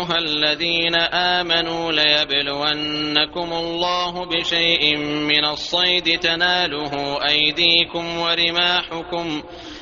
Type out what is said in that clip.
أيها الذين آمنوا ليبلونكم الله بشيء من الصيد تناله أيديكم ورماحكم